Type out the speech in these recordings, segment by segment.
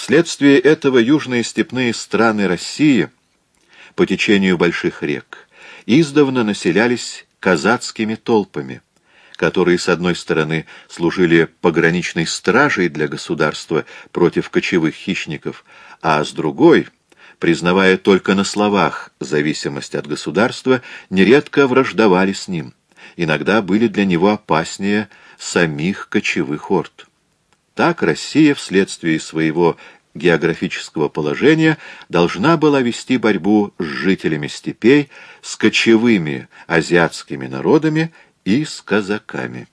Вследствие этого южные степные страны России по течению больших рек издавна населялись казацкими толпами, которые, с одной стороны, служили пограничной стражей для государства против кочевых хищников, а с другой, признавая только на словах зависимость от государства, нередко враждовали с ним, иногда были для него опаснее самих кочевых орд. Так Россия вследствие своего географического положения должна была вести борьбу с жителями степей, с кочевыми азиатскими народами и с казаками.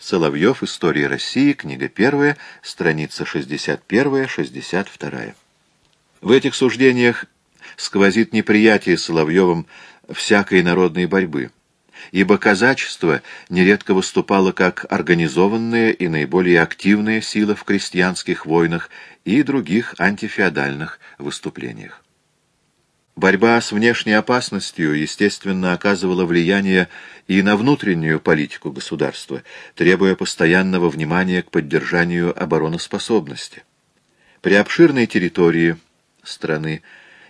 Соловьев. История России. Книга 1. Страница 61-62. В этих суждениях сквозит неприятие Соловьевым всякой народной борьбы ибо казачество нередко выступало как организованная и наиболее активная сила в крестьянских войнах и других антифеодальных выступлениях. Борьба с внешней опасностью, естественно, оказывала влияние и на внутреннюю политику государства, требуя постоянного внимания к поддержанию обороноспособности. При обширной территории страны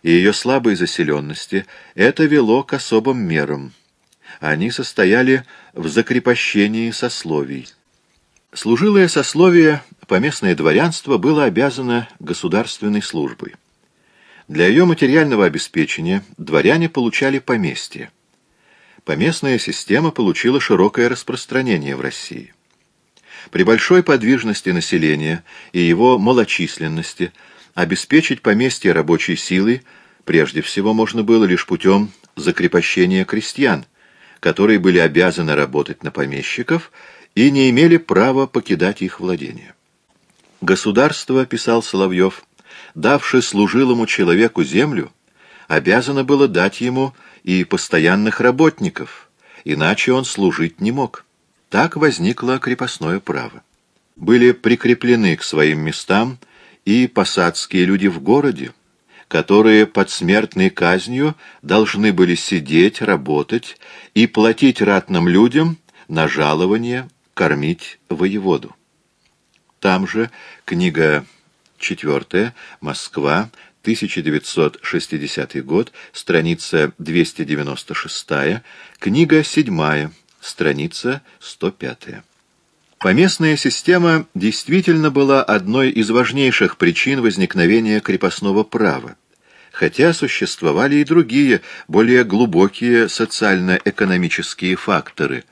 и ее слабой заселенности это вело к особым мерам – они состояли в закрепощении сословий. Служилое сословие, поместное дворянство, было обязано государственной службой. Для ее материального обеспечения дворяне получали поместье. Поместная система получила широкое распространение в России. При большой подвижности населения и его малочисленности обеспечить поместье рабочей силой прежде всего можно было лишь путем закрепощения крестьян – которые были обязаны работать на помещиков и не имели права покидать их владения. Государство, писал Соловьев, давши служилому человеку землю, обязано было дать ему и постоянных работников, иначе он служить не мог. Так возникло крепостное право. Были прикреплены к своим местам и посадские люди в городе, которые под смертной казнью должны были сидеть, работать и платить ратным людям на жалование, кормить воеводу. Там же книга 4, Москва, 1960 год, страница 296, книга 7, страница 105. Поместная система действительно была одной из важнейших причин возникновения крепостного права, хотя существовали и другие, более глубокие социально-экономические факторы,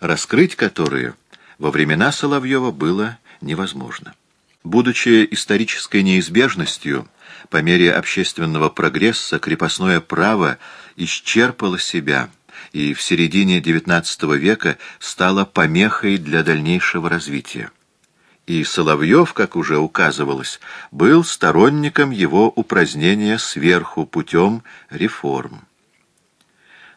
раскрыть которые во времена Соловьева было невозможно. Будучи исторической неизбежностью, по мере общественного прогресса крепостное право исчерпало себя – и в середине XIX века стала помехой для дальнейшего развития. И Соловьев, как уже указывалось, был сторонником его упразднения сверху путем реформ.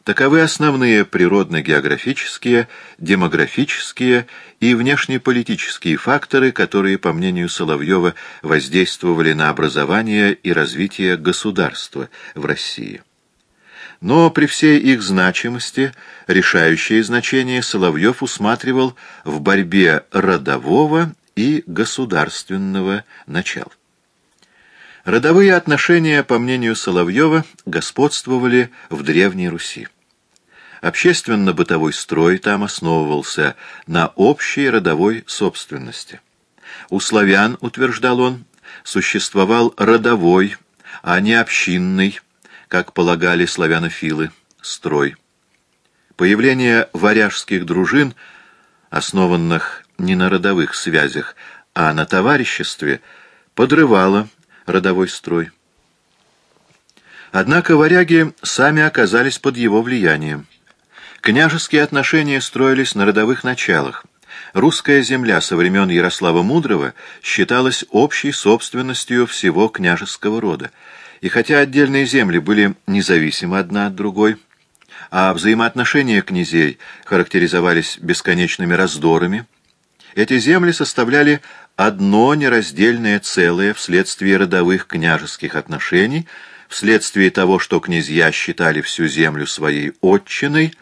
Таковы основные природно-географические, демографические и внешнеполитические факторы, которые, по мнению Соловьева, воздействовали на образование и развитие государства в России. Но при всей их значимости решающее значение Соловьев усматривал в борьбе родового и государственного начал. Родовые отношения, по мнению Соловьева, господствовали в Древней Руси. Общественно-бытовой строй там основывался на общей родовой собственности. У славян, утверждал он, существовал родовой, а не общинный, как полагали славянофилы, строй. Появление варяжских дружин, основанных не на родовых связях, а на товариществе, подрывало родовой строй. Однако варяги сами оказались под его влиянием. Княжеские отношения строились на родовых началах. Русская земля со времен Ярослава Мудрого считалась общей собственностью всего княжеского рода. И хотя отдельные земли были независимы одна от другой, а взаимоотношения князей характеризовались бесконечными раздорами, эти земли составляли одно нераздельное целое вследствие родовых княжеских отношений, вследствие того, что князья считали всю землю своей отчиной,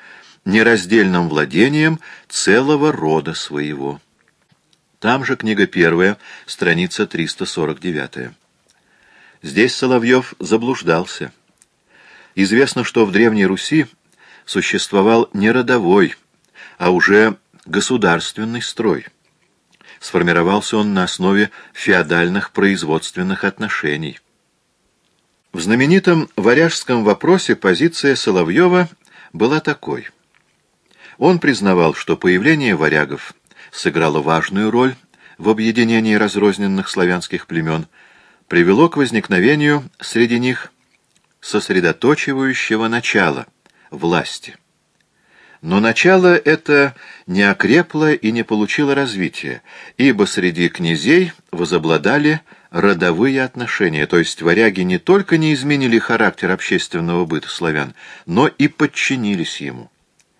нераздельным владением целого рода своего. Там же книга первая, страница 349. Здесь Соловьев заблуждался. Известно, что в Древней Руси существовал не родовой, а уже государственный строй. Сформировался он на основе феодальных производственных отношений. В знаменитом варяжском вопросе позиция Соловьева была такой. Он признавал, что появление варягов сыграло важную роль в объединении разрозненных славянских племен, привело к возникновению среди них сосредоточивающего начала — власти. Но начало это не окрепло и не получило развития, ибо среди князей возобладали родовые отношения, то есть варяги не только не изменили характер общественного быта славян, но и подчинились ему.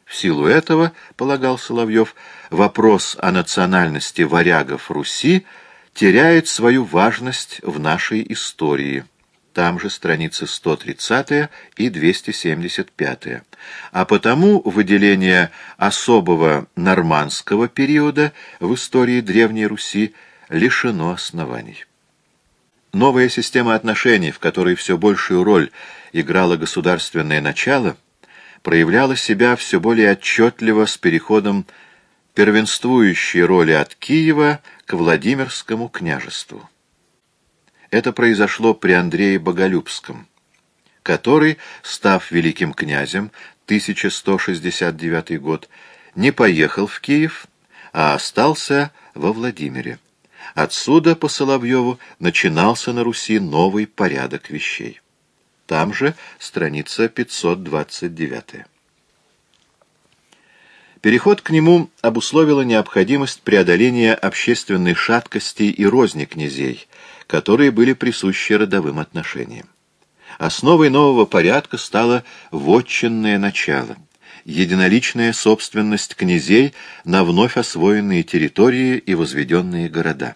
В силу этого, полагал Соловьев, вопрос о национальности варягов Руси теряет свою важность в нашей истории там же страницы 130 и 275. А потому выделение особого нормандского периода в истории Древней Руси лишено оснований. Новая система отношений, в которой все большую роль играло государственное начало, проявляла себя все более отчетливо с переходом первенствующей роли от Киева к Владимирскому княжеству. Это произошло при Андрее Боголюбском, который, став великим князем 1169 год, не поехал в Киев, а остался во Владимире. Отсюда, по Соловьеву, начинался на Руси новый порядок вещей. Там же страница 529. Переход к нему обусловила необходимость преодоления общественной шаткости и розни князей, которые были присущи родовым отношениям. Основой нового порядка стало вотчинное начало, единоличная собственность князей на вновь освоенные территории и возведенные города.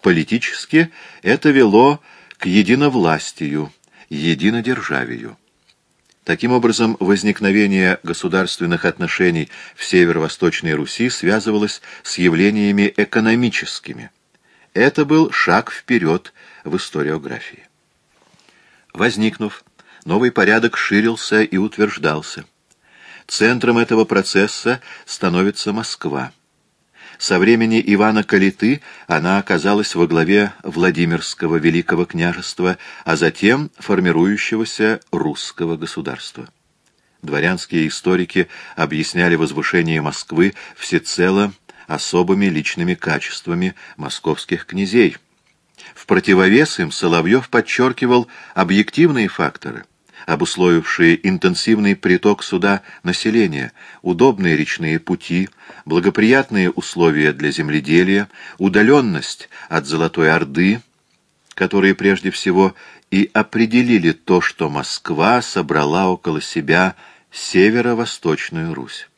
Политически это вело к единовластию, единодержавию. Таким образом, возникновение государственных отношений в северо-восточной Руси связывалось с явлениями экономическими – это был шаг вперед в историографии. Возникнув, новый порядок ширился и утверждался. Центром этого процесса становится Москва. Со времени Ивана Калиты она оказалась во главе Владимирского Великого княжества, а затем формирующегося русского государства. Дворянские историки объясняли возвышение Москвы всецело особыми личными качествами московских князей. В противовес им Соловьев подчеркивал объективные факторы, обусловившие интенсивный приток сюда населения, удобные речные пути, благоприятные условия для земледелия, удаленность от Золотой Орды, которые прежде всего и определили то, что Москва собрала около себя северо-восточную Русь.